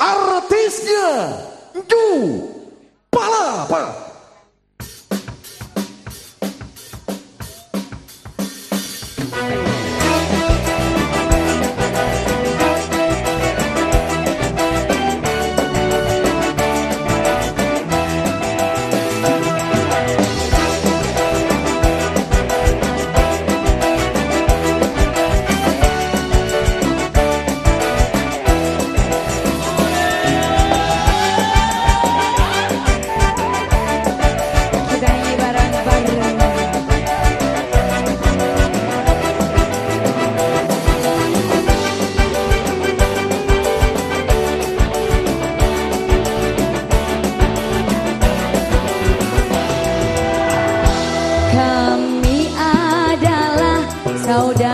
artisnya. Ju Palapa saudara.